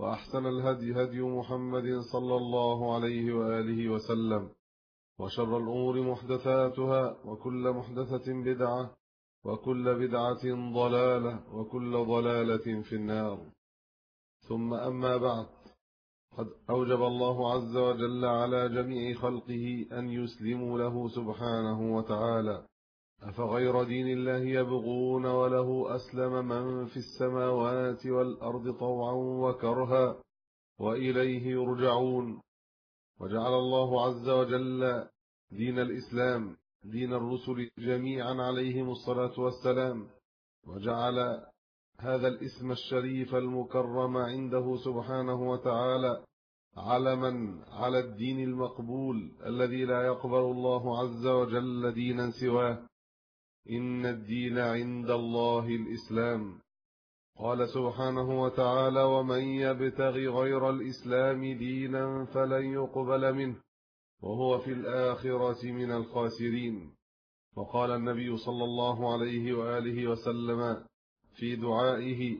وأحسن الهدي هدي محمد صلى الله عليه وآله وسلم وشر الأمور محدثاتها وكل محدثة بدعة وكل بدعة ضلالة وكل ضلالة في النار. ثم أما بعد قد أوجب الله عز وجل على جميع خلقه أن يسلموا له سبحانه وتعالى. أفغير دين الله يبغون وله أسلم من في السماوات والأرض طوعا وكرها وإليه يرجعون وجعل الله عز وجل دين الإسلام دين الرسل جميعا عليهم الصلاة والسلام. وجعل هذا الاسم الشريف المكرم عنده سبحانه وتعالى علما على الدين المقبول الذي لا يقبل الله عز وجل دينا سواه. إن الدين عند الله الإسلام قال سبحانه وتعالى ومن يبتغي غير الإسلام دينا فلن يقبل منه وهو في الآخرة من الخاسرين وقال النبي صلى الله عليه وآله وسلم في دعائه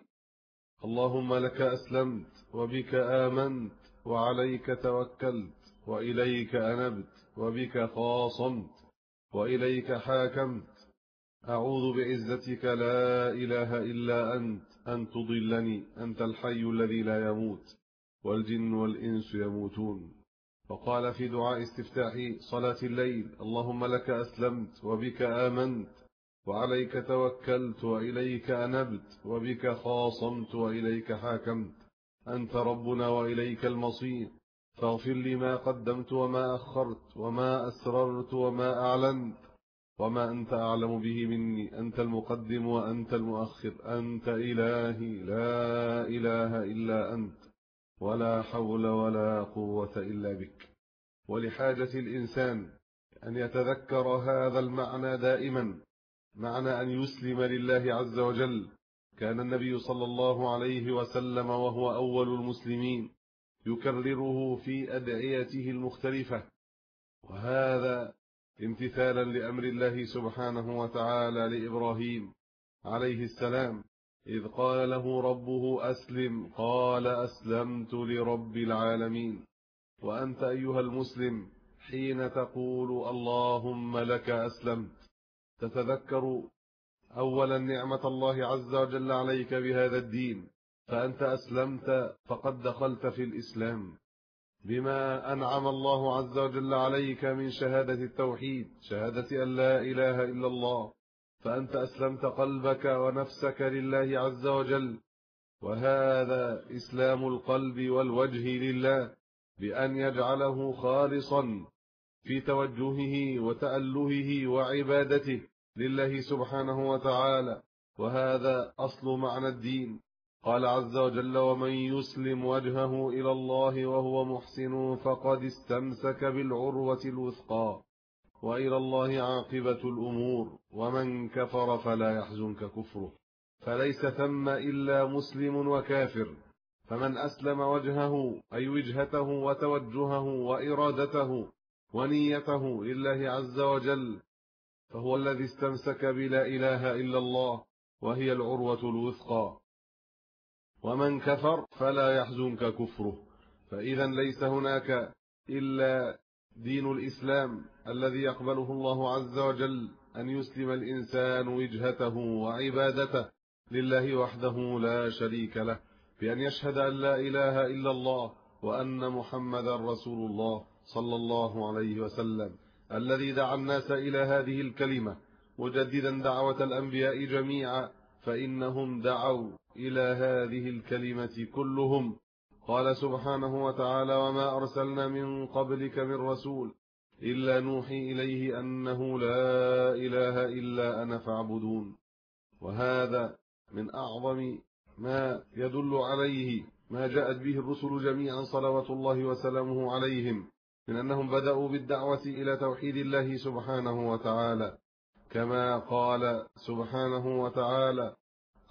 اللهم لك أسلمت وبك آمنت وعليك توكلت وإليك أنبت وبك خاصمت وإليك حاكمت أعوذ بعزتك لا إله إلا أنت أن تضلني أنت الحي الذي لا يموت والجن والإنس يموتون. وقال في دعاء استفتاح صلاة الليل اللهم لك أسلمت وبك آمنت وعليك توكلت وإليك أنبت وبك خاصمت وإليك حاكمت. أنت ربنا وإليك المصير. فاغفر لي ما قدمت وما أخرت وما أسررت وما أعلنت. وما أنت أعلم به مني أنت المقدم وأنت المؤخر أنت إلهي لا إله إلا أنت ولا حول ولا قوة إلا بك. ولحاجة الإنسان أن يتذكر هذا المعنى دائما معنى أن يسلم لله عز وجل. كان النبي صلى الله عليه وسلم وهو أول المسلمين يكرره في أدعيته المختلفة. وهذا امتثالا لأمر الله سبحانه وتعالى لإبراهيم عليه السلام. إذ قال له ربه أسلم قال أسلمت لرب العالمين. وأنت أيها المسلم حين تقول اللهم لك أسلمت تتذكر أولا نعمة الله عز وجل عليك بهذا الدين فأنت أسلمت فقد دخلت في الإسلام. بما أنعم الله عز وجل عليك من شهادة التوحيد شهادة أن لا إله إلا الله فأنت أسلمت قلبك ونفسك لله عز وجل وهذا إسلام القلب والوجه لله بأن يجعله خالصا في توجهه وتألهه وعبادته لله سبحانه وتعالى وهذا أصل معنى الدين. قال عز وجل ومن يسلم وجهه إلى الله وهو محسن فقد استمسك بالعروة الوثقى وإلى الله عاقبة الأمور ومن كفر فلا يحزنك كفره فليس ثم إلا مسلم وكافر فمن أسلم وجهه أي وجهته وتوجهه وإرادته ونيته لله عز وجل فهو الذي استمسك بلا إله إلا الله وهي العروة الوثقى ومن كفر فلا يحزنك كفره. فإذا ليس هناك إلا دين الإسلام الذي يقبله الله عز وجل أن يسلم الإنسان وجهته وعبادته لله وحده لا شريك له بأن يشهد أن لا إله إلا الله وأن محمد رسول الله صلى الله عليه وسلم. الذي دعا الناس إلى هذه الكلمة مجددا دعوة الأنبياء جميعا فإنهم دعوا إلى هذه الكلمة كلهم. قال سبحانه وتعالى وما أرسلنا من قبلك من رسول إلا نوحي إليه أنه لا إله إلا أنا فاعبدون. وهذا من أعظم ما يدل عليه ما جاءت به الرسل جميعا صلوات الله وسلامه عليهم من أنهم بدأوا بالدعوة إلى توحيد الله سبحانه وتعالى. كما قال سبحانه وتعالى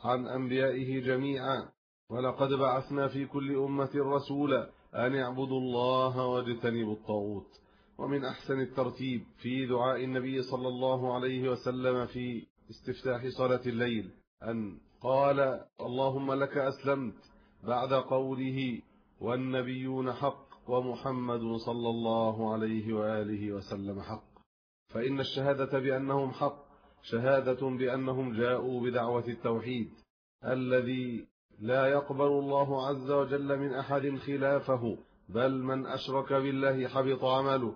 عن أنبيائه جميعا. ولقد بعثنا في كل أمة رسولا أن اعبدوا الله واجتنبوا الطاغوت. ومن أحسن الترتيب في دعاء النبي صلى الله عليه وسلم في استفتاح صلاة الليل أن قال اللهم لك أسلمت بعد قوله والنبيون حق ومحمد صلى الله عليه وآله وسلم حق. فإن الشهادة بأنهم حق شهادة بأنهم جاءوا بدعوة التوحيد الذي لا يقبل الله عز وجل من أحد خلافه بل من أشرك بالله حبط عمله.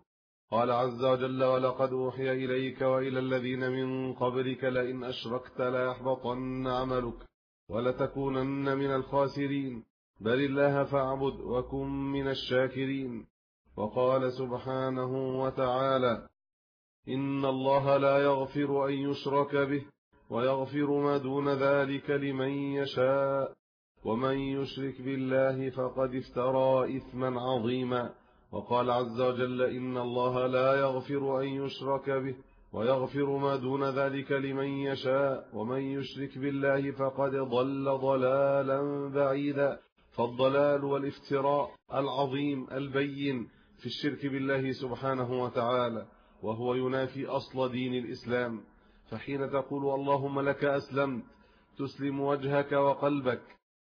قال عز وجل ولقد أوحي إليك وإلى الذين من قبلك لئن أشركت ليحبطن عملك ولتكونن من الخاسرين. بل الله فاعبد وكن من الشاكرين وقال سبحانه وتعالى إن الله لا يغفر أن يشرك به ويغفر ما دون ذلك لمن يشاء ومن يشرك بالله فقد افترى إثما عظيما وقال عز وجل إن الله لا يغفر أن يشرك به ويغفر ما دون ذلك لمن يشاء ومن يشرك بالله فقد ضل ضلالا بعيدا فالضلال والافتراء العظيم البين في الشرك بالله سبحانه وتعالى وهو ينافي أصل دين الإسلام فحين تقول اللهم لك أسلمت تسلم وجهك وقلبك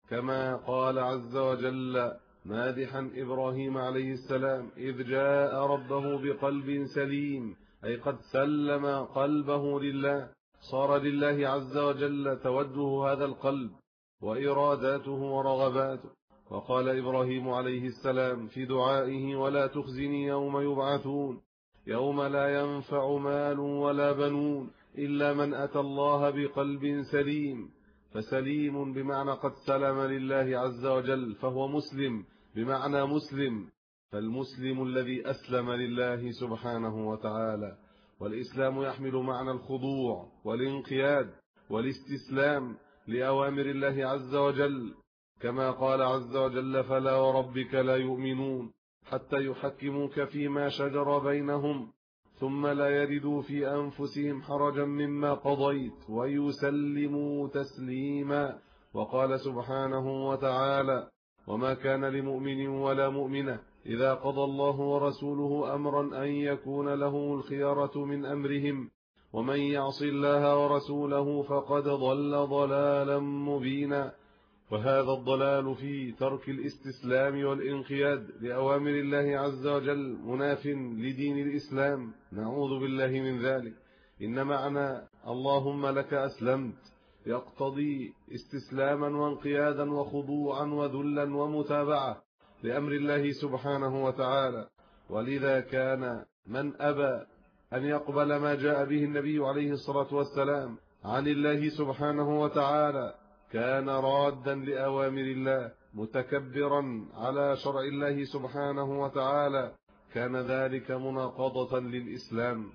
كما قال عز وجل مادحا إبراهيم عليه السلام إذ جاء ربه بقلب سليم أي قد سلم قلبه لله صار لله عز وجل توجه هذا القلب وإراداته ورغباته. وقال إبراهيم عليه السلام في دعائه ولا تخزني يوم يبعثون. يوم لا ينفع مال ولا بنون إلا من أتى الله بقلب سليم فسليم بمعنى قد سلم لله عز وجل فهو مسلم بمعنى مسلم فالمسلم الذي أسلم لله سبحانه وتعالى والإسلام يحمل معنى الخضوع والانقياد والاستسلام لأوامر الله عز وجل كما قال عز وجل فلا وربك لا يؤمنون حتى يحكموك فيما شجر بينهم ثم لا يردوا في أنفسهم حرجا مما قضيت ويسلموا تسليما. وقال سبحانه وتعالى وما كان لمؤمن ولا مؤمنة إذا قضى الله ورسوله أمرا أن يكون له الخيارة من أمرهم ومن يعص الله ورسوله فقد ضل ضلالا مبينا. وهذا الضلال في ترك الإستسلام والإنقياد لأوامر الله عز وجل مناف لدين الإسلام. نعوذ بالله من ذلك. إن معنى اللهم لك أسلمت. يقتضي استسلاما وانقيادا وخضوعا وذلا ومتابعة لأمر الله سبحانه وتعالى. ولذا كان من أبى أن يقبل ما جاء به النبي عليه الصلاة والسلام عن الله سبحانه وتعالى كان رادا لأوامر الله متكبرا على شرع الله سبحانه وتعالى كان ذلك مناقضة للإسلام.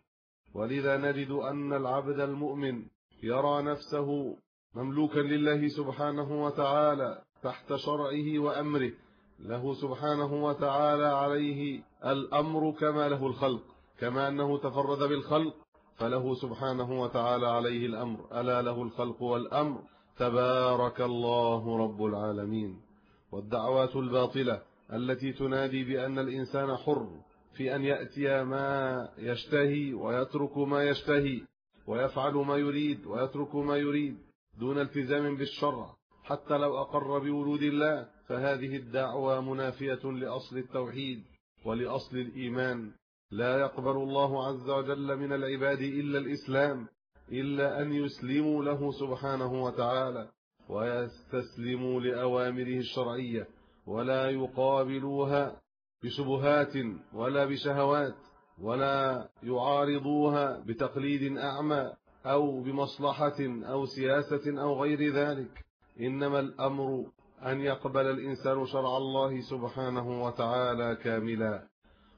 ولذا نجد أن العبد المؤمن يرى نفسه مملوكا لله سبحانه وتعالى تحت شرعه وأمره له سبحانه وتعالى عليه الأمر كما له الخلق كما أنه تفرد بالخلق فله سبحانه وتعالى عليه الأمر ألا له الخلق والأمر. تبارك الله رب العالمين والدعوات الباطلة التي تنادي بأن الإنسان حر في أن يأتي ما يشتهي ويترك ما يشتهي ويفعل ما يريد ويترك ما يريد دون التزام بالشرع. حتى لو أقر بورود الله فهذه الدعوة منافية لأصل التوحيد ولأصل الإيمان. لا يقبل الله عز وجل من العباد إلا الإسلام. إلا أن يسلموا له سبحانه وتعالى ويستسلموا لأوامره الشرعية ولا يقابلوها بشبهات ولا بشهوات ولا يعارضوها بتقليد أعمى أو بمصلحة أو سياسة أو غير ذلك. إنما الأمر أن يقبل الإنسان شرع الله سبحانه وتعالى كاملا.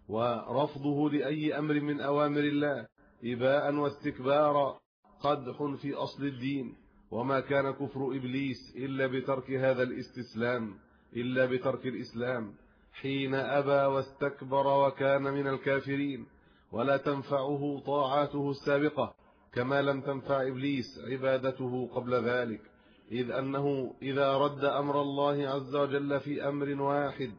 ورفضه لأي أمر من أوامر الله إباء واستكبارا. قدح في أصل الدين وما كان كفر إبليس إلا بترك هذا الاستسلام إلا بترك الإسلام. حين أبى واستكبر وكان من الكافرين ولا تنفعه طاعاته السابقة كما لم تنفع إبليس عبادته قبل ذلك. إذ أنه إذا رد أمر الله عز وجل في أمر واحد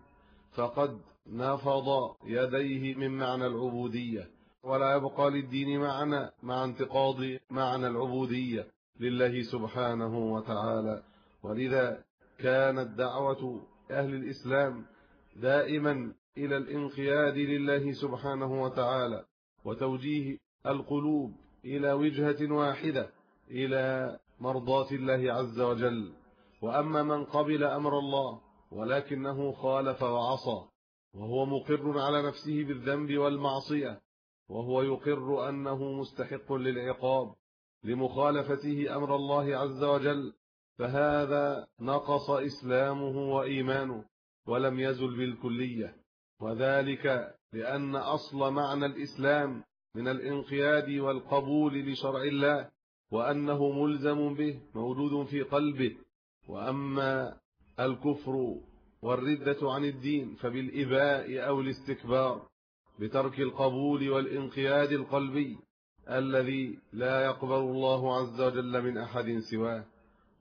فقد نفض يديه من معنى العبودية. ولا يبقى للدين معنى مع انتقاض معنى العبودية لله سبحانه وتعالى. ولذا كانت دعوة أهل الإسلام دائما إلى الانقياد لله سبحانه وتعالى وتوجيه القلوب إلى وجهة واحدة إلى مرضاة الله عز وجل. وأما من قبل أمر الله ولكنه خالف وعصى وهو مقر على نفسه بالذنب والمعصية وهو يقر أنه مستحق للعقاب لمخالفته أمر الله عز وجل فهذا نقص إسلامه وإيمانه ولم يزل بالكلية. وذلك لأن أصل معنى الإسلام من الانقياد والقبول لشرع الله وأنه ملزم به موجود في قلبه. وأما الكفر والردة عن الدين فبالإباء أو الاستكبار. بترك القبول والانقياد القلبي الذي لا يقبل الله عز وجل من أحد سواه.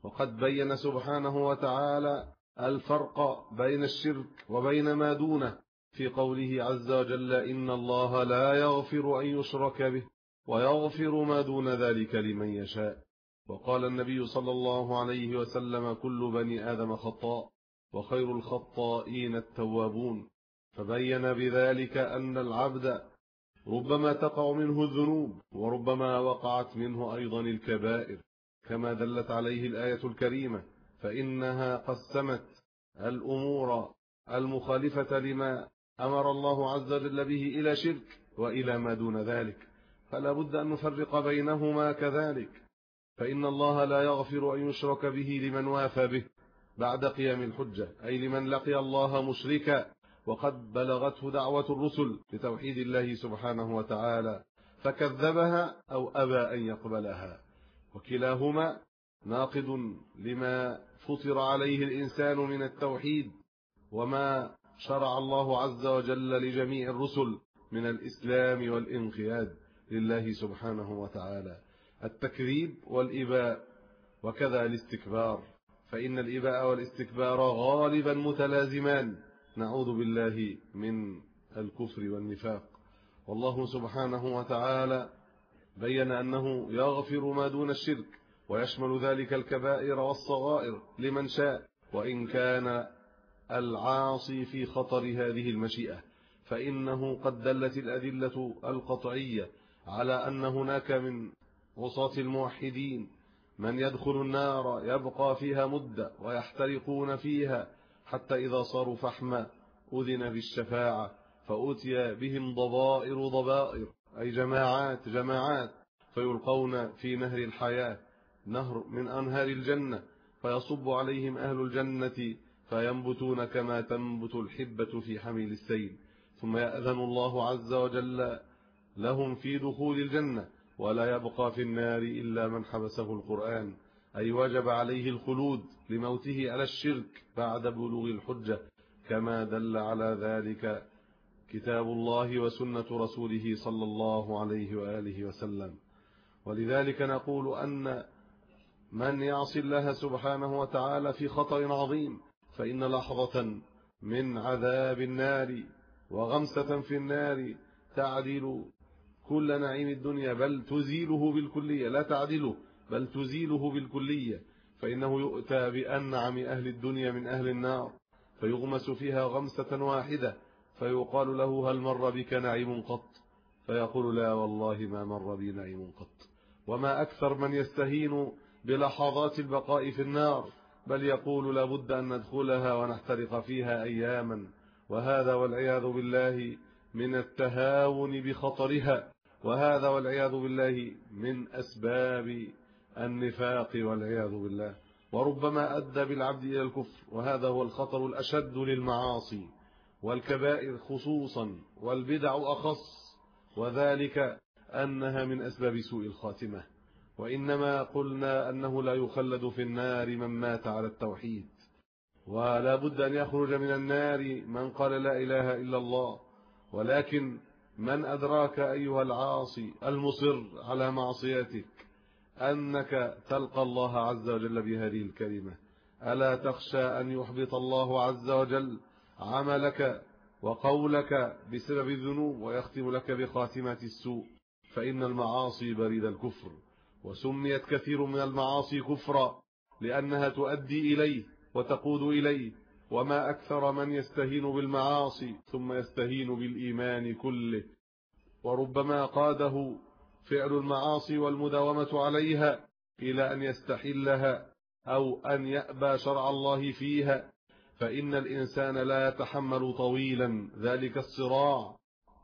وقد بين سبحانه وتعالى الفرق بين الشرك وبين ما دونه في قوله عز وجل إن الله لا يغفر أن يشرك به ويغفر ما دون ذلك لمن يشاء. وقال النبي صلى الله عليه وسلم كل بني آدم خطاء وخير الخطائين التوابون. فبين بذلك أن العبد ربما تقع منه الذنوب وربما وقعت منه أيضا الكبائر كما دلت عليه الآية الكريمة فإنها قسمت الأمور المخالفة لما أمر الله عز وجل به إلى شرك وإلى ما دون ذلك. فلا بد أن نفرق بينهما كذلك. فإن الله لا يغفر أن يشرك به لمن وافى به بعد قيام الحجة أي لمن لقي الله مشركا وقد بلغته دعوة الرسل لتوحيد الله سبحانه وتعالى فكذبها أو أبى أن يقبلها. وكلاهما ناقض لما فطر عليه الإنسان من التوحيد وما شرع الله عز وجل لجميع الرسل من الإسلام والإنقياد لله سبحانه وتعالى. التكذيب والإباء وكذا الاستكبار فإن الإباء والاستكبار غالبا متلازمان. نعوذ بالله من الكفر والنفاق. والله سبحانه وتعالى بين أنه يغفر ما دون الشرك ويشمل ذلك الكبائر والصغائر لمن شاء وإن كان العاصي في خطر هذه المشيئة. فإنه قد دلت الأدلة القطعية على أن هناك من وساط الموحدين من يدخل النار يبقى فيها مدة ويحترقون فيها حتى إذا صاروا فحما أذن بالشفاعة فأتي بهم ضبائر ضبائر أي جماعات جماعات فيلقون في نهر الحياة نهر من أنهار الجنة فيصب عليهم أهل الجنة فينبتون كما تنبت الحبة في حميل السيل. ثم يأذن الله عز وجل لهم في دخول الجنة ولا يبقى في النار إلا من حبسه القرآن. أي وجب عليه الخلود لموته على الشرك بعد بلوغ الحجة كما دل على ذلك كتاب الله وسنة رسوله صلى الله عليه وآله وسلم. ولذلك نقول أن من يعصي الله سبحانه وتعالى في خطر عظيم فإن لحظة من عذاب النار وغمسة في النار تعدل كل نعيم الدنيا بل تزيله بالكلية لا تعدله. بل تزيله بالكلية فإنه يؤتى بأنعم أهل الدنيا من أهل النار فيغمس فيها غمسة واحدة فيقال له هل مر بك نعيم قط؟ فيقول لا والله ما مر بي نعيم قط. وما أكثر من يستهين بلحظات البقاء في النار بل يقول لابد أن ندخلها ونحترق فيها أياما وهذا والعياذ بالله من التهاون بخطرها وهذا والعياذ بالله من أسباب النفاق والعياذ بالله. وربما أدى بالعبد إلى الكفر وهذا هو الخطر الأشد للمعاصي والكبائر خصوصا والبدع أخص وذلك أنها من أسباب سوء الخاتمة. وإنما قلنا أنه لا يخلد في النار من مات على التوحيد. ولا بد أن يخرج من النار من قال لا إله إلا الله. ولكن من أدراك أيها العاصي المصر على معصيتك؟ أنك تلقى الله عز وجل بهذه الكلمة. ألا تخشى أن يحبط الله عز وجل عملك وقولك بسبب الذنوب ويختم لك بخاتمة السوء؟ فإن المعاصي بريد الكفر وسميت كثير من المعاصي كفرا لأنها تؤدي إليه وتقود إليه. وما أكثر من يستهين بالمعاصي ثم يستهين بالإيمان كله. وربما قاده فعل المعاصي والمداومة عليها إلى أن يستحلها أو أن يأبى شرع الله فيها فإن الإنسان لا يتحمل طويلا ذلك الصراع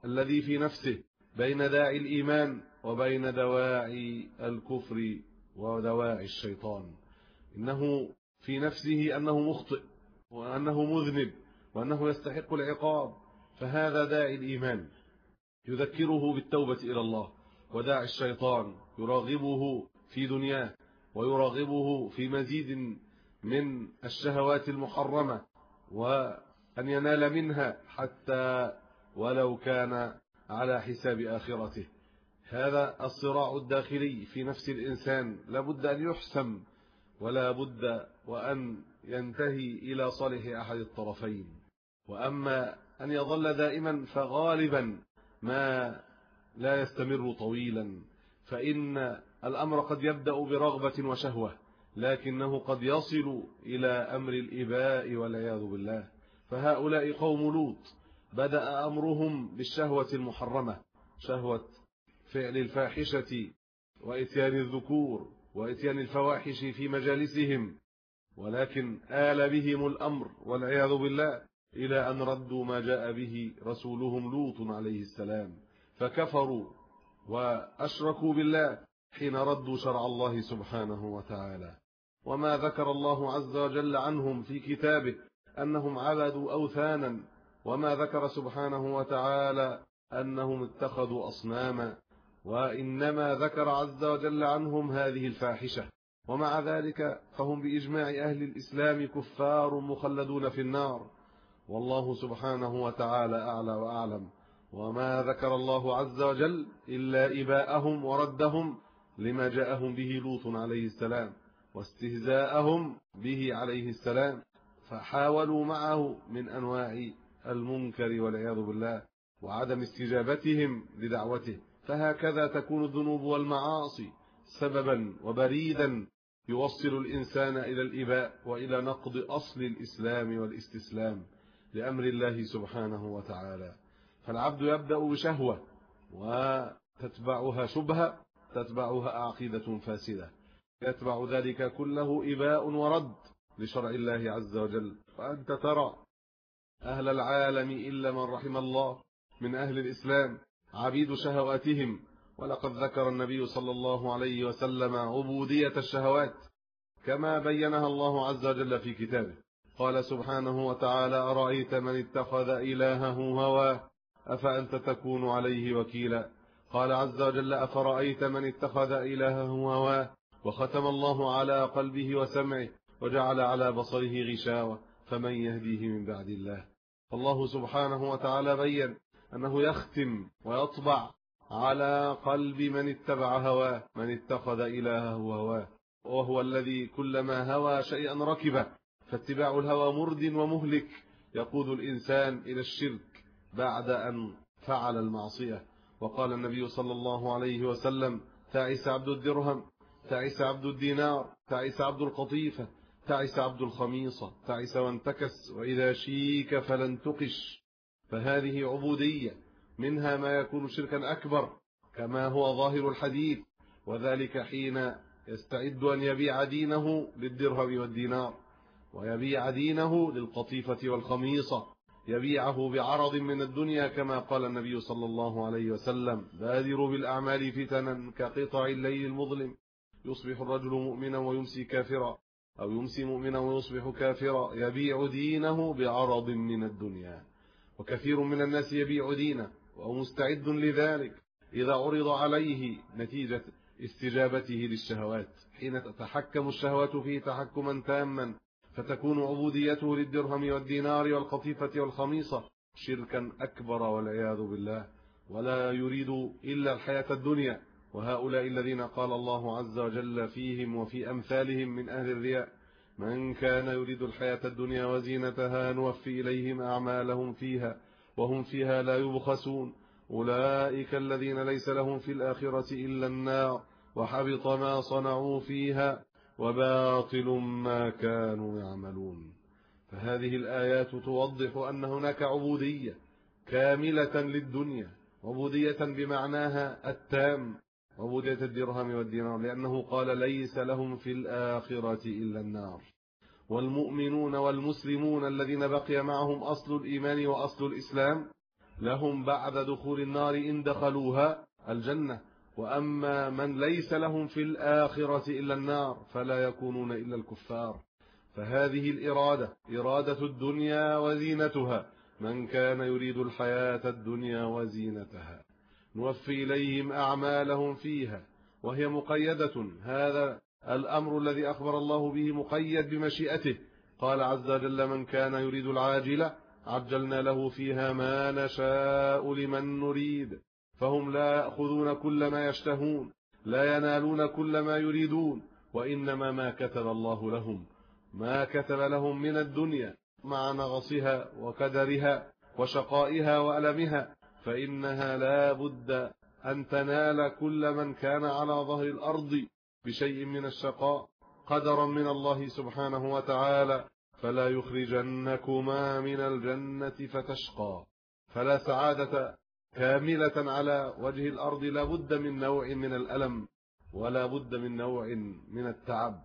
الذي في نفسه بين داعي الإيمان وبين دواعي الكفر ودواعي الشيطان. إنه في نفسه أنه مخطئ وأنه مذنب وأنه يستحق العقاب فهذا داعي الإيمان يذكره بالتوبة إلى الله. وداعي الشيطان يراغبه في دنياه ويراغبه في مزيد من الشهوات المحرمة وأن ينال منها حتى ولو كان على حساب آخرته. هذا الصراع الداخلي في نفس الإنسان. لابد أن يحسم ولا بد وأن ينتهي إلى صالح أحد الطرفين. وأما أن يظل دائما فغالبا ما لا يستمر طويلا فإن الأمر قد يبدأ برغبة وشهوة لكنه قد يصل إلى أمر الإباء والعياذ بالله. فهؤلاء قوم لوط بدأ أمرهم بالشهوة المحرمة شهوة فعل الفاحشة وإتيان الذكور وإتيان الفواحش في مجالسهم. ولكن آل بهم الأمر والعياذ بالله إلى أن ردوا ما جاء به رسولهم لوط عليه السلام. فكفروا وأشركوا بالله حين ردوا شرع الله سبحانه وتعالى. وما ذكر الله عز وجل عنهم في كتابه أنهم عبدوا أوثانا وما ذكر سبحانه وتعالى أنهم اتخذوا أصناما. وإنما ذكر عز وجل عنهم هذه الفاحشة. ومع ذلك فهم بإجماع أهل الإسلام كفار مخلدون في النار. والله سبحانه وتعالى أعلى وأعلم. وما ذكر الله عز وجل إلا إباءهم وردهم لما جاءهم به لوط عليه السلام واستهزاءهم به عليه السلام فحاولوا معه من أنواع المنكر والعياذ بالله وعدم استجابتهم لدعوته فهكذا تكون الذنوب والمعاصي سببا وبريدا يوصل الإنسان إلى الإباء وإلى نقض أصل الإسلام والاستسلام لأمر الله سبحانه وتعالى. فالعبد يبدأ بشهوة وتتبعها شبهة تتبعها عقيدة فاسدة. يتبع ذلك كله إباء ورد لشرع الله عز وجل. وأنت ترى أهل العالم إلا من رحم الله من أهل الإسلام عبيد شهواتهم. ولقد ذكر النبي صلى الله عليه وسلم عبودية الشهوات كما بينها الله عز وجل في كتابه. قال سبحانه وتعالى أرأيت من اتخذ إلهه هواه؟ أفأنت تكون عليه وكيلا؟ قال عز وجل أفرأيت من اتخذ إلهه هواه؟ وختم الله على قلبه وسمعه وجعل على بصره غشاوة فمن يهديه من بعد الله؟ فالله سبحانه وتعالى بين أنه يختم ويطبع على قلب من اتبع هواه من اتخذ إلهه هواه. وهو الذي كلما هوى شيئا ركبه فاتباع الهوى مرد ومهلك يقود الإنسان إلى الشرك. بعد أن فعل المعصية. وقال النبي صلى الله عليه وسلم تعس عبد الدرهم تعس عبد الدينار تعس عبد القطيفة تعس عبد الخميصة تعس وانتكس وإذا شيك فلن تقش. فهذه عبودية منها ما يكون شركا أكبر كما هو ظاهر الحديث. وذلك حين يستعد أن يبيع دينه للدرهم والدينار ويبيع دينه للقطيفة والخميصة. يبيعه بعرض من الدنيا كما قال النبي صلى الله عليه وسلم. بادروا بالأعمال فتنا كقطع الليل المظلم. يصبح الرجل مؤمنا ويمسي كافرا. أو يمسي مؤمنا ويصبح كافرا. يبيع دينه بعرض من الدنيا. وكثير من الناس يبيع دينه وهو مستعد لذلك. إذا عرض عليه نتيجة استجابته للشهوات. حين تتحكم الشهوات فيه تحكما تاما فتكون عبوديته للدرهم والدينار والقطيفة والخميصة شركا أكبر والعياذ بالله. ولا يريد إلا الحياة الدنيا. وهؤلاء الذين قال الله عز وجل فيهم وفي أمثالهم من أهل الرياء من كان يريد الحياة الدنيا وزينتها نوفي إليهم أعمالهم فيها وهم فيها لا يبخسون. أولئك الذين ليس لهم في الآخرة إلا النار وحبط ما صنعوا فيها. وباطل ما كانوا يعملون. فهذه الآيات توضح أن هناك عبودية كاملة للدنيا عبودية بمعناها التام عبودية الدرهم والدينار لأنه قال ليس لهم في الآخرة إلا النار. والمؤمنون والمسلمون الذين بقي معهم أصل الإيمان وأصل الإسلام لهم بعد دخول النار إن دخلوها الجنة. وأما من ليس لهم في الآخرة إلا النار فلا يكونون إلا الكفار. فهذه الإرادة إرادة الدنيا وزينتها. من كان يريد الحياة الدنيا وزينتها. نوفي إليهم أعمالهم فيها. وهي مقيدة. هذا الأمر الذي أخبر الله به مقيد بمشيئته. قال عز وجل من كان يريد العاجلة عجلنا له فيها ما نشاء لمن نريد. فهم لا يأخذون كل ما يشتهون لا ينالون كل ما يريدون وإنما ما كتب الله لهم ما كتب لهم من الدنيا مع نغصها وكدرها وشقائها وألمها فإنها لا بد أن تنال كل من كان على ظهر الأرض بشيء من الشقاء قدرا من الله سبحانه وتعالى. فلا يخرجنكما من الجنة فتشقى. فلا سعادة كاملة على وجه الأرض لا بد من نوع من الألم ولا بد من نوع من التعب.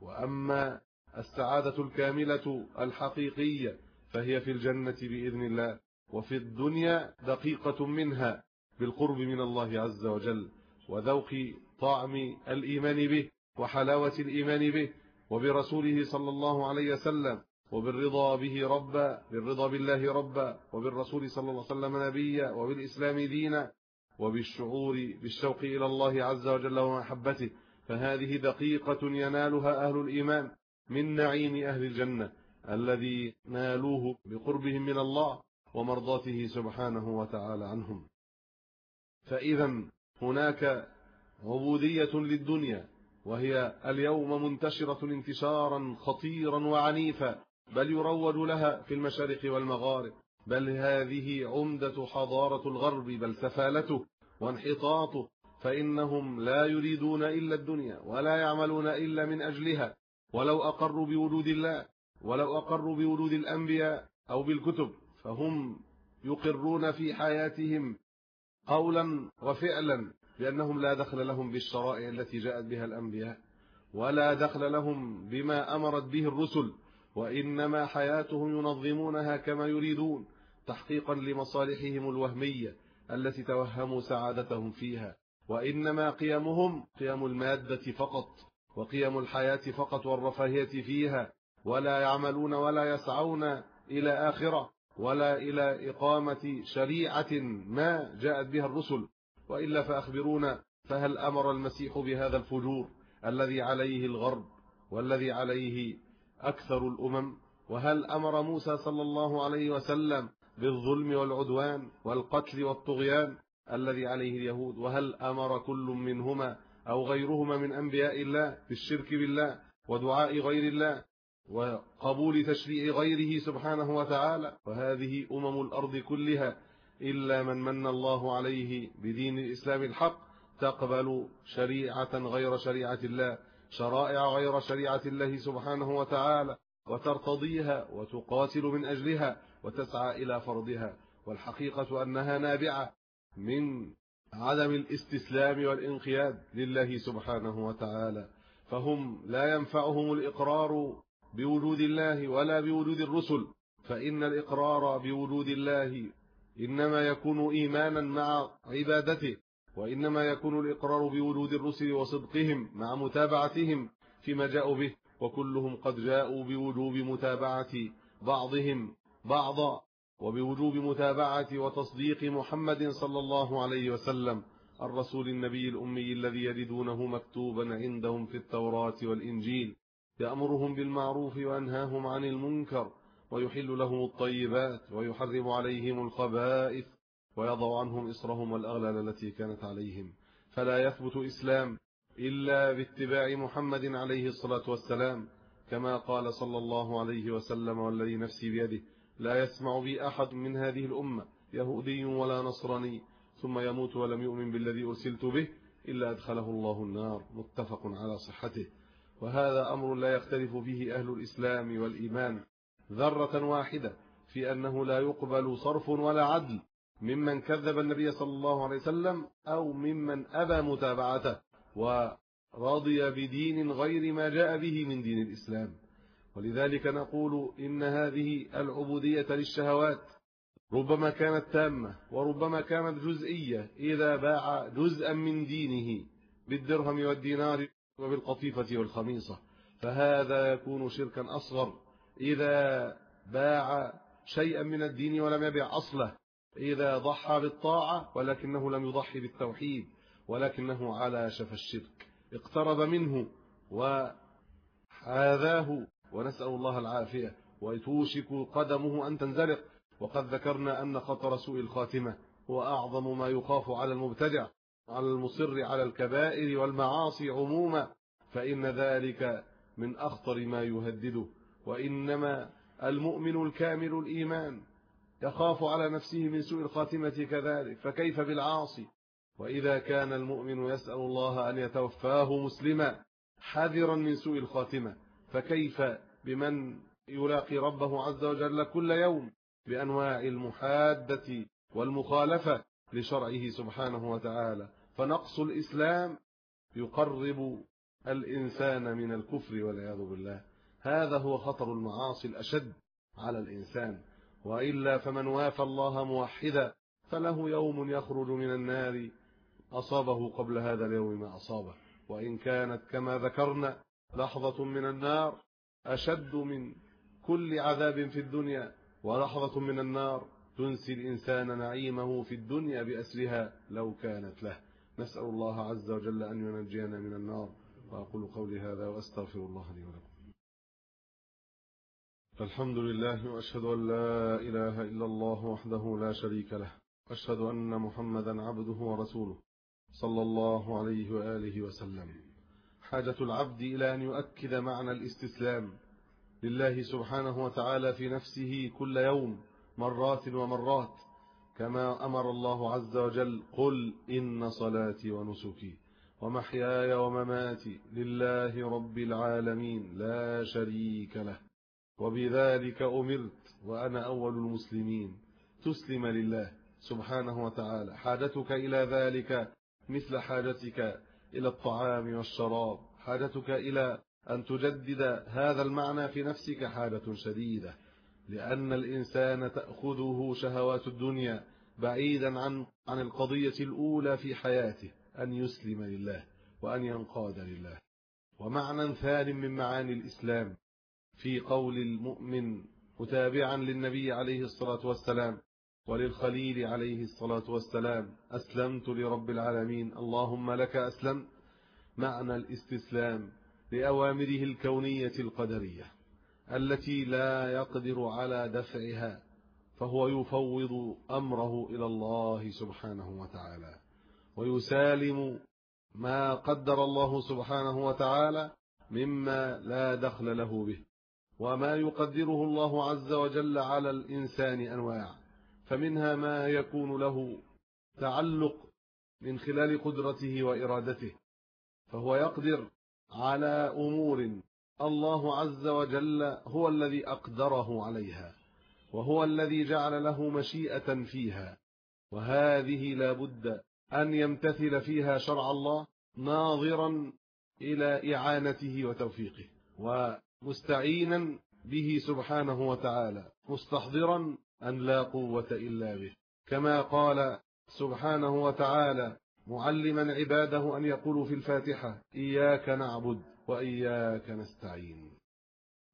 وأما السعادة الكاملة الحقيقية فهي في الجنة بإذن الله. وفي الدنيا دقيقة منها بالقرب من الله عز وجل وذوق طعم الإيمان به وحلاوة الإيمان به وبرسوله صلى الله عليه وسلم. وبالرضا به ربا بالرضا بالله ربا وبالرسول صلى الله عليه وسلم نبيا وبالإسلام دينا وبالشعور بالشوق إلى الله عز وجل ومحبته. فهذه دقيقة ينالها أهل الإيمان من نعيم أهل الجنة الذي نالوه بقربهم من الله ومرضاته سبحانه وتعالى عنهم. فإذا هناك عبودية للدنيا وهي اليوم منتشرة انتشارا خطيرا وعنيفا بل يروج لها في المشارق والمغارب. بل هذه عمدة حضارة الغرب بل سفالته وانحطاطه فإنهم لا يريدون إلا الدنيا ولا يعملون إلا من أجلها. ولو أقروا بوجود الله ولو أقروا بوجود الأنبياء أو بالكتب فهم يقرون في حياتهم قولا وفعلا لأنهم لا دخل لهم بالشرائع التي جاءت بها الأنبياء ولا دخل لهم بما أمرت به الرسل. وإنما حياتهم ينظمونها كما يريدون تحقيقا لمصالحهم الوهمية التي توهموا سعادتهم فيها. وإنما قيمهم قيم المادة فقط وقيم الحياة فقط والرفاهية فيها. ولا يعملون ولا يسعون إلى آخرة ولا إلى إقامة شريعة ما جاءت بها الرسل. وإلا فأخبرونا فهل أمر المسيح بهذا الفجور الذي عليه الغرب والذي عليه أكثر الأمم وهل أمر موسى صلى الله عليه وسلم بالظلم والعدوان والقتل والطغيان الذي عليه اليهود؟ وهل أمر كل منهما أو غيرهما من أنبياء الله بالشرك بالله ودعاء غير الله وقبول تشريع غيره سبحانه وتعالى؟ وهذه أمم الأرض كلها إلا من من الله عليه بدين الإسلام الحق تقبل شريعة غير شريعة الله شرائع غير شريعة الله سبحانه وتعالى وترتضيها وتقاتل من أجلها وتسعى إلى فرضها. والحقيقة أنها نابعة من عدم الاستسلام والانقياد لله سبحانه وتعالى. فهم لا ينفعهم الإقرار بوجود الله ولا بوجود الرسل. فإن الإقرار بوجود الله إنما يكون إيمانا مع عبادته. وإنما يكون الإقرار بوجود الرسل وصدقهم مع متابعتهم فيما جاءوا به وكلهم قد جاءوا بوجوب متابعة بعضهم بعضا وبوجوب متابعة وتصديق محمد صلى الله عليه وسلم الرسول النبي الأمي الذي يجدونه مكتوبا عندهم في التوراة والإنجيل يأمرهم بالمعروف وأنهاهم عن المنكر ويحل لهم الطيبات ويحرم عليهم الخبائث ويضع عنهم إصرهم والأغلال التي كانت عليهم. فلا يثبت إسلام إلا باتباع محمد عليه الصلاة والسلام. كما قال صلى الله عليه وسلم والذي نفسي بيده لا يسمع بي أحد من هذه الأمة يهودي ولا نصراني. ثم يموت ولم يؤمن بالذي أرسلت به إلا أدخله الله النار. متفق على صحته. وهذا أمر لا يختلف فيه أهل الإسلام والإيمان. ذرة واحدة في أنه لا يقبل صرف ولا عدل. ممن كذب النبي صلى الله عليه وسلم أو ممن أبى متابعته ورضي بدين غير ما جاء به من دين الإسلام. ولذلك نقول إن هذه العبودية للشهوات ربما كانت تامة وربما كانت جزئية إذا باع جزءا من دينه بالدرهم والدينار وبالقطيفة والخميصة فهذا يكون شركا أصغر إذا باع شيئا من الدين ولم يبع أصله. إذا ضحى بالطاعة ولكنه لم يضحي بالتوحيد ولكنه على شف الشرك. اقترب منه وحاذاه ونسأل الله العافية وتوشك قدمه أن تنزلق. وقد ذكرنا أن خطر سوء الخاتمة هو أعظم ما يخاف على المبتدع على المصر على الكبائر والمعاصي عموما. فإن ذلك من أخطر ما يهدده. وإنما المؤمن الكامل الإيمان. يخاف على نفسه من سوء الخاتمة كذلك فكيف بالعاصي؟ وإذا كان المؤمن يسأل الله أن يتوفاه مسلما حذرا من سوء الخاتمة فكيف بمن يلاقي ربه عز وجل كل يوم بأنواع المحادة والمخالفة لشرعه سبحانه وتعالى؟ فنقص الإسلام يقرب الإنسان من الكفر والعياذ بالله. هذا هو خطر المعاصي الأشد على الإنسان. وإلا فمن وافى الله موحدا فله يوم يخرج من النار. أصابه قبل هذا اليوم ما أصابه. وإن كانت كما ذكرنا لحظة من النار أشد من كل عذاب في الدنيا ولحظة من النار تنسي الإنسان نعيمه في الدنيا بأسرها لو كانت له. نسأل الله عز وجل أن ينجينا من النار. وأقول قولي هذا وأستغفر الله لي ولكم. الحمد لله وأشهد أن لا إله إلا الله وحده لا شريك له أشهد أن محمدا عبده ورسوله صلى الله عليه وآله وسلم. حاجة العبد إلى أن يؤكد معنى الاستسلام لله سبحانه وتعالى في نفسه كل يوم مرات ومرات كما أمر الله عز وجل قل إن صلاتي ونسكي ومحياي ومماتي لله رب العالمين لا شريك له. وبذلك أمرت وأنا أول المسلمين. تسلم لله سبحانه وتعالى. حاجتك إلى ذلك مثل حاجتك إلى الطعام والشراب. حاجتك إلى أن تجدد هذا المعنى في نفسك حاجة شديدة. لأن الإنسان تأخذه شهوات الدنيا بعيدا عن عن القضية الأولى في حياته أن يسلم لله وأن ينقاد لله. ومعنى ثان من معاني الإسلام في قول المؤمن متابعا للنبي عليه الصلاة والسلام وللخليل عليه الصلاة والسلام أسلمت لرب العالمين. اللهم لك أسلم معنى الاستسلام لأوامره الكونية القدرية التي لا يقدر على دفعها فهو يفوض أمره إلى الله سبحانه وتعالى ويسالم ما قدر الله سبحانه وتعالى مما لا دخل له به. وما يقدره الله عز وجل على الإنسان أنواع فمنها ما يكون له تعلق من خلال قدرته وإرادته فهو يقدر على أمور الله عز وجل هو الذي أقدره عليها وهو الذي جعل له مشيئة فيها وهذه لا بد أن يمتثل فيها شرع الله ناظرا إلى إعانته وتوفيقه. ومستعينا به سبحانه وتعالى مستحضرا أن لا قوة إلا به. كما قال سبحانه وتعالى معلما عباده أن يقولوا في الفاتحة إياك نعبد وإياك نستعين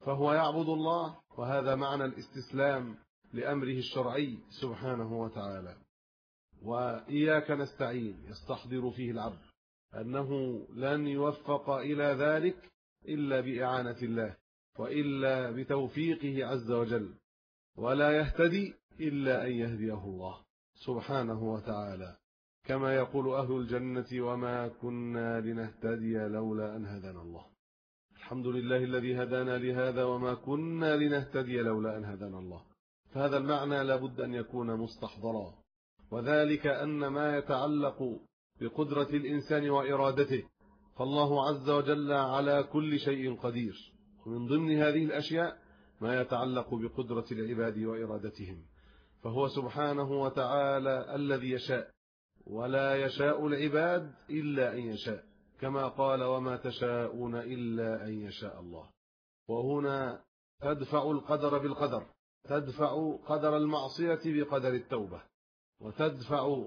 فهو يعبد الله وهذا معنى الاستسلام لأمره الشرعي سبحانه وتعالى. وإياك نستعين يستحضر فيه العبد. أنه لن يوفق إلى ذلك إلا بإعانة الله وإلا بتوفيقه عز وجل ولا يهتدي إلا أن يهديه الله سبحانه وتعالى. كما يقول أهل الجنة وما كنا لنهتدي لولا أن هدانا الله. الحمد لله الذي هدانا لهذا وما كنا لنهتدي لولا أن هدانا الله. فهذا المعنى لابد أن يكون مستحضرا. وذلك أن ما يتعلق بقدرة الإنسان وإرادته فالله عز وجل على كل شيء قدير. ومن ضمن هذه الأشياء ما يتعلق بقدرة العباد وإرادتهم. فهو سبحانه وتعالى الذي يشاء. ولا يشاء العباد إلا أن يشاء. كما قال وما تشاءون إلا أن يشاء الله. وهنا تدفع القدر بالقدر. تدفع قدر المعصية بقدر التوبة. وتدفع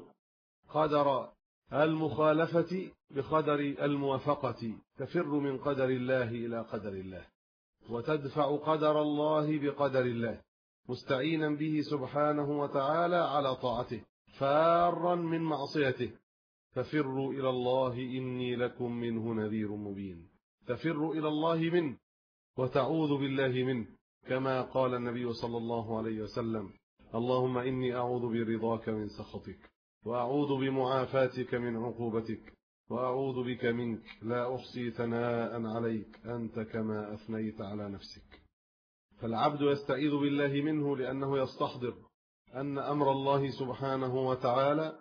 قدر المخالفة بقدر الموافقة تفر من قدر الله إلى قدر الله وتدفع قدر الله بقدر الله مستعينا به سبحانه وتعالى على طاعته فارا من معصيته. ففروا إلى الله إني لكم منه نذير مبين. تفر إلى الله منه وتعوذ بالله منه كما قال النبي صلى الله عليه وسلم اللهم إني أعوذ برضاك من سخطك. وأعوذ بمعافاتك من عقوبتك وأعوذ بك منك لا أحصي ثناء عليك أنت كما أثنيت على نفسك. فالعبد يستعيذ بالله منه لأنه يستحضر أن أمر الله سبحانه وتعالى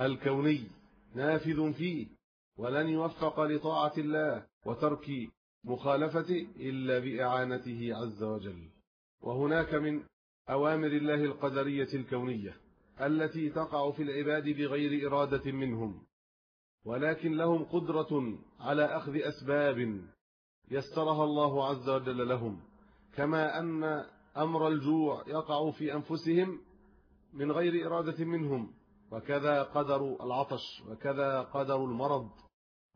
الكوني نافذ فيه ولن يوفق لطاعة الله وترك مخالفته إلا بإعانته عز وجل. وهناك من أوامر الله القدرية الكونية. التي تقع في العباد بغير إرادة منهم ولكن لهم قدرة على أخذ أسباب يسترها الله عز وجل لهم كما أن أمر الجوع يقع في أنفسهم من غير إرادة منهم وكذا قدر العطش وكذا قدر المرض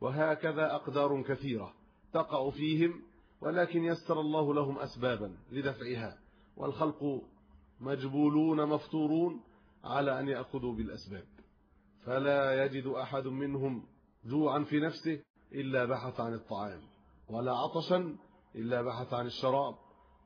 وهكذا أقدار كثيرة تقع فيهم ولكن يسر الله لهم أسبابا لدفعها والخلق مجبولون مفطورون على أن يأخذوا بالأسباب. فلا يجد أحد منهم جوعا في نفسه إلا بحث عن الطعام ولا عطشا إلا بحث عن الشراب.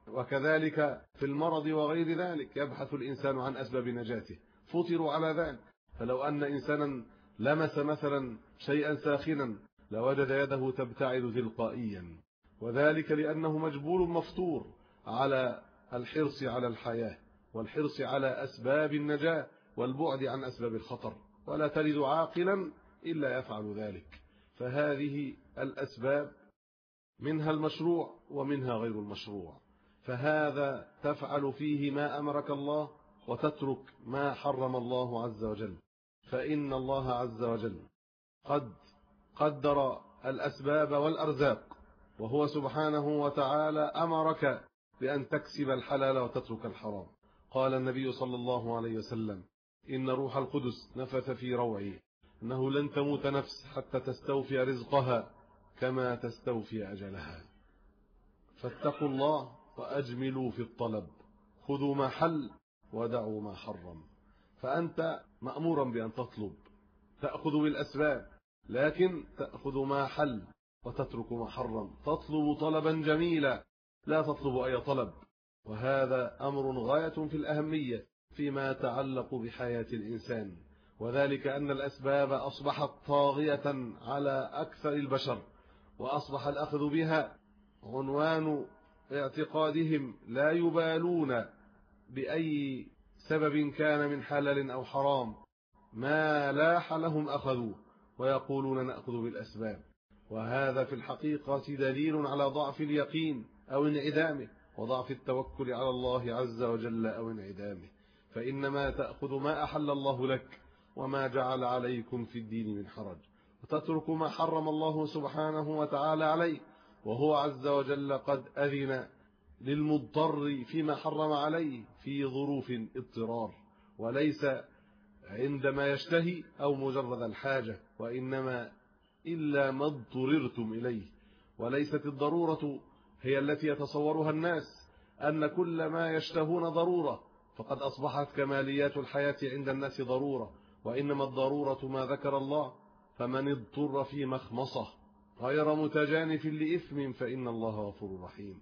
وكذلك في المرض وغير ذلك يبحث الإنسان عن أسباب نجاته. فطروا على ذلك. فلو أن إنسانا لمس مثلا شيئا ساخنا لوجد يده تبتعد تلقائيا. وذلك لأنه مجبول مفطور على الحرص على الحياة. والحرص على أسباب النجاة والبعد عن أسباب الخطر ولا تلد عاقلا إلا يفعل ذلك. فهذه الأسباب منها المشروع ومنها غير المشروع. فهذا تفعل فيه ما أمرك الله وتترك ما حرم الله عز وجل. فإن الله عز وجل قد قدر الأسباب والأرزاق وهو سبحانه وتعالى أمرك بأن تكسب الحلال وتترك الحرام. قال النبي صلى الله عليه وسلم إن روح القدس نفث في روعي أنه لن تموت نفس حتى تستوفي رزقها كما تستوفي أجلها. فاتقوا الله وأجملوا في الطلب خذوا ما حل ودعوا ما حرم. فأنت مأمورا بأن تطلب تأخذ بالأسباب لكن تأخذ ما حل وتترك ما حرم. تطلب طلبا جميلا لا تطلب أي طلب. وهذا أمر غاية في الأهمية فيما يتعلق بحياة الإنسان وذلك أن الأسباب أصبحت طاغية على أكثر البشر وأصبح الأخذ بها عنوان اعتقادهم لا يبالون بأي سبب كان من حلال أو حرام ما لاح لهم أخذوه ويقولون نأخذ بالأسباب. وهذا في الحقيقة دليل على ضعف اليقين أو انعدامه. وضعف التوكل على الله عز وجل أو انعدامه. فإنما تأخذ ما أحل الله لك وما جعل عليكم في الدين من حرج. وتترك ما حرم الله سبحانه وتعالى عليه وهو عز وجل قد أذن للمضطر فيما حرم عليه في ظروف اضطرار. وليس عندما يشتهي أو مجرد الحاجة وإنما إلا ما اضطررتم إليه. وليست الضرورة هي التي يتصورها الناس أن كل ما يشتهون ضرورة فقد أصبحت كماليات الحياة عند الناس ضرورة وإنما الضرورة ما ذكر الله فمن اضطر في مخمصة. غير متجانف لإثم فإن الله غفور رحيم.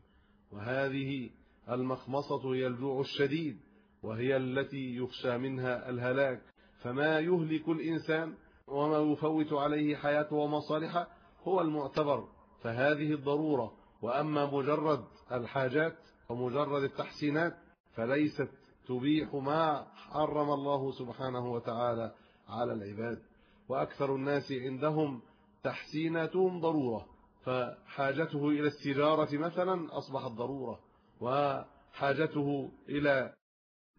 وهذه المخمصة هي الجوع الشديد وهي التي يخشى منها الهلاك. فما يهلك الإنسان وما يفوت عليه حياته ومصالحه هو المعتبر. فهذه الضرورة وأما مجرد الحاجات ومجرد التحسينات فليست تبيح ما حرم الله سبحانه وتعالى على العباد. وأكثر الناس عندهم تحسيناتهم ضرورة فحاجته إلى السجارة مثلا أصبحت ضرورة وحاجته إلى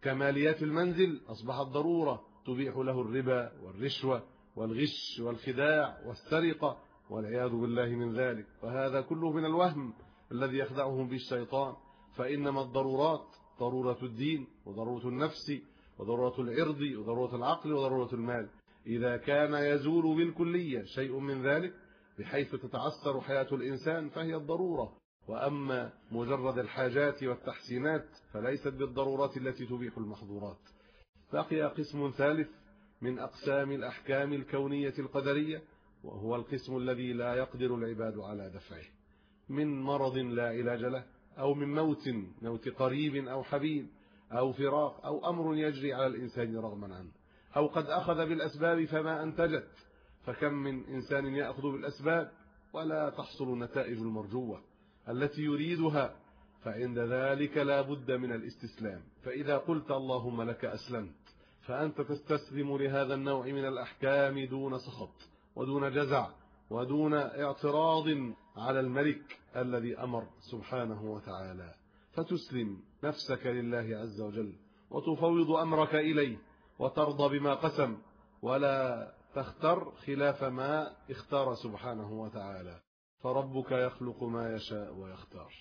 كماليات المنزل أصبحت ضرورة تبيح له الربا والرشوة والغش والخداع والسرقة. والعياذ بالله من ذلك. وهذا كله من الوهم الذي يخدعهم به الشيطان. فإنما الضرورات ضرورة الدين وضرورة النفس وضرورة العرض وضرورة العقل وضرورة المال. إذا كان يزول بالكلية شيء من ذلك بحيث تتعثر حياة الإنسان فهي الضرورة. وأما مجرد الحاجات والتحسينات فليست بالضرورات التي تبيح المحظورات. بقي قسم ثالث من أقسام الأحكام الكونية القدرية وهو القسم الذي لا يقدر العباد على دفعه. من مرض لا علاج له أو من موت موت قريب أو حبيب أو فراق أو أمر يجري على الإنسان رغما عنه. أو قد أخذ بالأسباب فما أنتجت. فكم من إنسان يأخذ بالأسباب ولا تحصل النتائج المرجوة التي يريدها فعند ذلك لا بد من الاستسلام. فإذا قلت اللهم لك أسلمت فأنت تستسلم لهذا النوع من الأحكام دون سخط. ودون جزع ودون اعتراض على الملك الذي أمر سبحانه وتعالى. فتسلم نفسك لله عز وجل وتفوض أمرك إليه وترضى بما قسم ولا تختر خلاف ما اختار سبحانه وتعالى. فربك يخلق ما يشاء ويختار.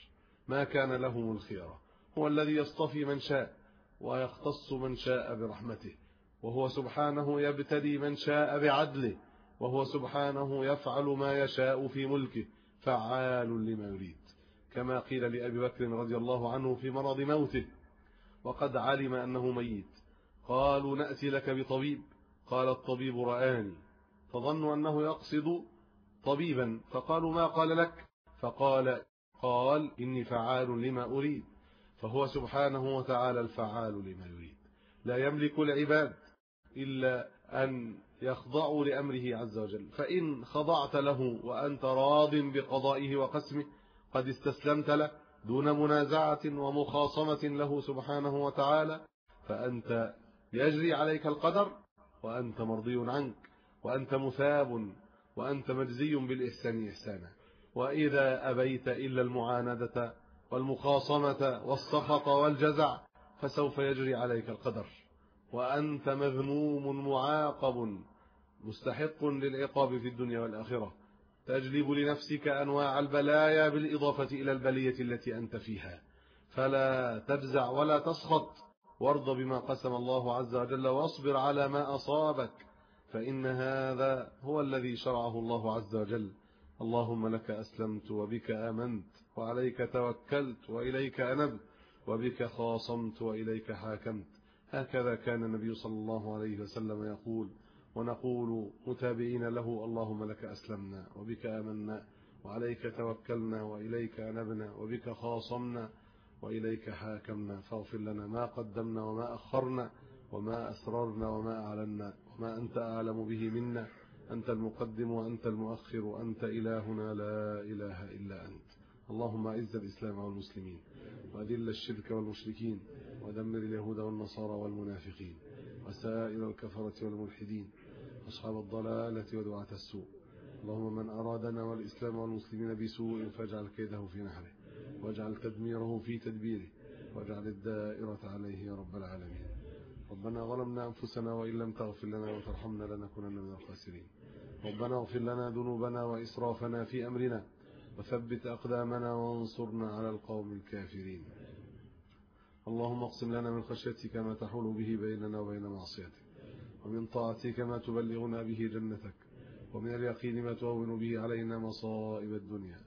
ما كان لهم الخيرة هو الذي يصطفي من شاء ويختص من شاء برحمته. وهو سبحانه يبتلي من شاء بعدله. وهو سبحانه يفعل ما يشاء في ملكه فعال لما يريد. كما قيل لأبي بكر رضي الله عنه في مرض موته وقد علم أنه ميت. قالوا نأتي لك بطبيب. قال الطبيب رآني. فظنوا أنه يقصد طبيبا. فقالوا ما قال لك؟ فقال قال إني فعال لما أريد. فهو سبحانه وتعالى الفعال لما يريد. لا يملك العباد إلا أن يخضعوا لأمره عز وجل. فإن خضعت له وأنت راض بقضائه وقسمه قد استسلمت له دون منازعة ومخاصمة له سبحانه وتعالى فأنت يجري عليك القدر وأنت مرضي عنك وأنت مثاب وأنت مجزي بالإحسان إحسانا. وإذا أبيت إلا المعاندة والمخاصمة والسخط والجزع فسوف يجري عليك القدر. وأنت مذموم معاقب مستحق للعقاب في الدنيا والآخرة. تجلب لنفسك أنواع البلايا بالإضافة إلى البلية التي أنت فيها. فلا تفزع ولا تسخط. وارض بما قسم الله عز وجل واصبر على ما أصابك. فإن هذا هو الذي شرعه الله عز وجل. اللهم لك أسلمت وبك آمنت وعليك توكلت وإليك أنبت وبك خاصمت وإليك حاكمت. هكذا كان النبي صلى الله عليه وسلم يقول ونقول متابعين له اللهم لك أسلمنا وبك آمنا وعليك توكلنا وإليك أنبنا وبك خاصمنا وإليك حاكمنا. فاغفر لنا ما قدمنا وما أخرنا وما أسررنا وما أعلنا وما أنت أعلم به منا. أنت المقدم وأنت المؤخر وأنت إلهنا لا إله إلا أنت. اللهم أعز الإسلام والمسلمين وأذل الشرك والمشركين ودمر اليهود والنصارى والمنافقين وسائر الكفرة والملحدين أصحاب الضلالة ودعاة السوء. اللهم من أرادنا والإسلام والمسلمين بسوء فاجعل كيده في نحره واجعل تدميره في تدبيره واجعل الدائرة عليه يا رب العالمين. ربنا ظلمنا أنفسنا وإن لم تغفر لنا وترحمنا لنكونن من الخاسرين. ربنا اغفر لنا ذنوبنا وإسرافنا في أمرنا وثبت أقدامنا وانصرنا على القوم الكافرين. اللهم اقسم لنا من خشيتك ما تحول به بيننا وبين معصيتك ومن طاعتك ما تبلغنا به جنتك ومن اليقين ما تهون به علينا مصائب الدنيا.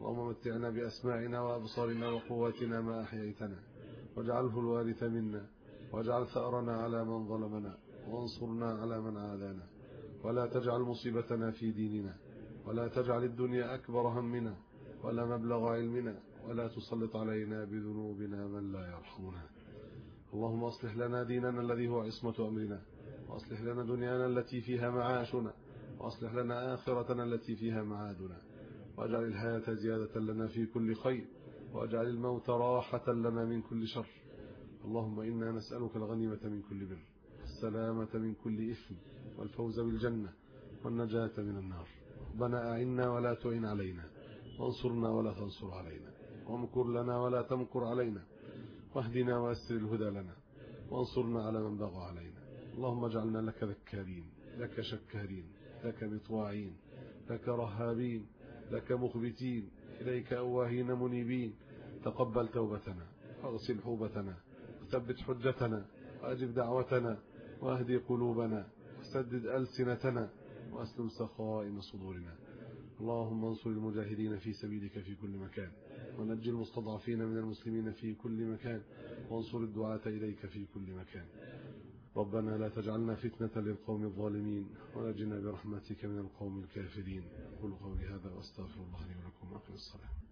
اللهم متعنا بأسماعنا وأبصارنا وقواتنا ما أحييتنا واجعله الوارث منا واجعل ثأرنا على من ظلمنا وانصرنا على من عادانا ولا تجعل مصيبتنا في ديننا. ولا تجعل الدنيا أكبر همنا ولا مبلغ علمنا ولا تسلط علينا بذنوبنا من لا يرحمنا. اللهم أصلح لنا ديننا الذي هو عصمة أمرنا وأصلح لنا دنيانا التي فيها معاشنا وأصلح لنا آخرتنا التي فيها معادنا. واجعل الحياة زيادة لنا في كل خير واجعل الموت راحة لنا من كل شر. اللهم إنا نسألك الغنيمة من كل بر السلامة من كل إثم والفوز بالجنة والنجاة من النار. ربنا أعنا ولا تعن علينا وانصرنا ولا تنصر علينا وامكر لنا ولا تمكر علينا واهدنا وأسر الهدى لنا وانصرنا على من بغى علينا. اللهم اجعلنا لك ذكارين لك شكارين لك مطواعين لك رهابين لك مخبتين إليك أواهين منيبين. تقبل توبتنا واغسل حوبتنا وثبت حجتنا وأجب دعوتنا واهدي قلوبنا وسدد ألسنتنا. وأسلم سخائم صدورنا. اللهم انصر المجاهدين في سبيلك في كل مكان ونجي المستضعفين من المسلمين في كل مكان وانصر الدعاة إليك في كل مكان. ربنا لا تجعلنا فتنة للقوم الظالمين ونجنا برحمتك من القوم الكافرين. قل قولي هذا وأستغفر الله لي ولكم وأقم الصلاة.